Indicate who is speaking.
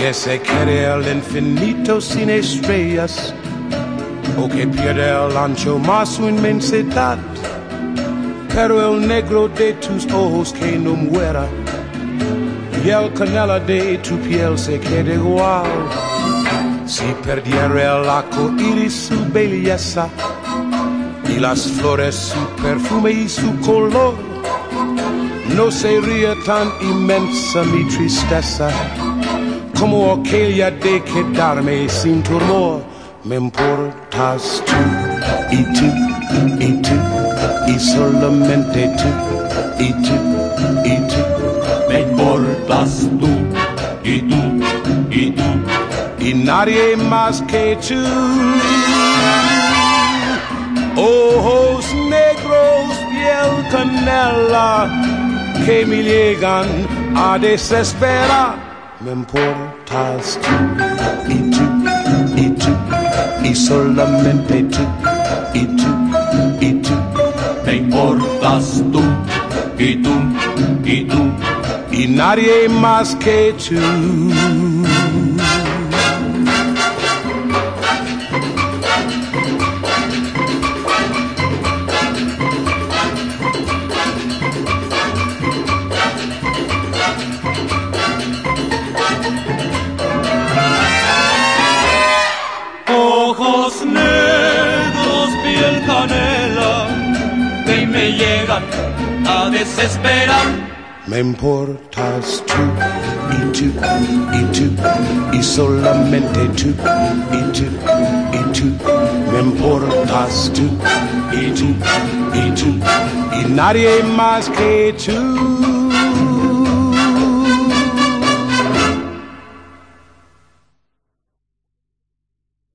Speaker 1: que se quiere el infinito sin estrellas, o que pierde ancho más su inmensidad, pero el negro de tus ojos que no muera, y el canela de tu piel se quede igual. Si perdiera el arco iris su belleza, las flores su perfume y su color, no sería tan inmensa mi tristeza como aquella de quedarme sin tu amor. Me importas tú y tú y tú y solamente tú y tú y tú.
Speaker 2: Me importas tú y tú y tú
Speaker 1: y nadie más que tú. Piel canela que me llegan a desesperar me importas tú y tú y tú y solamente tú y tú y tú.
Speaker 2: Me importas tú y tú y tú
Speaker 1: y nadie más que tú.
Speaker 2: Desesperar.
Speaker 1: Me importas tú y tú y tú y solamente tú y tú y tú. Me importas tú y tú y tú y nadie más que tú.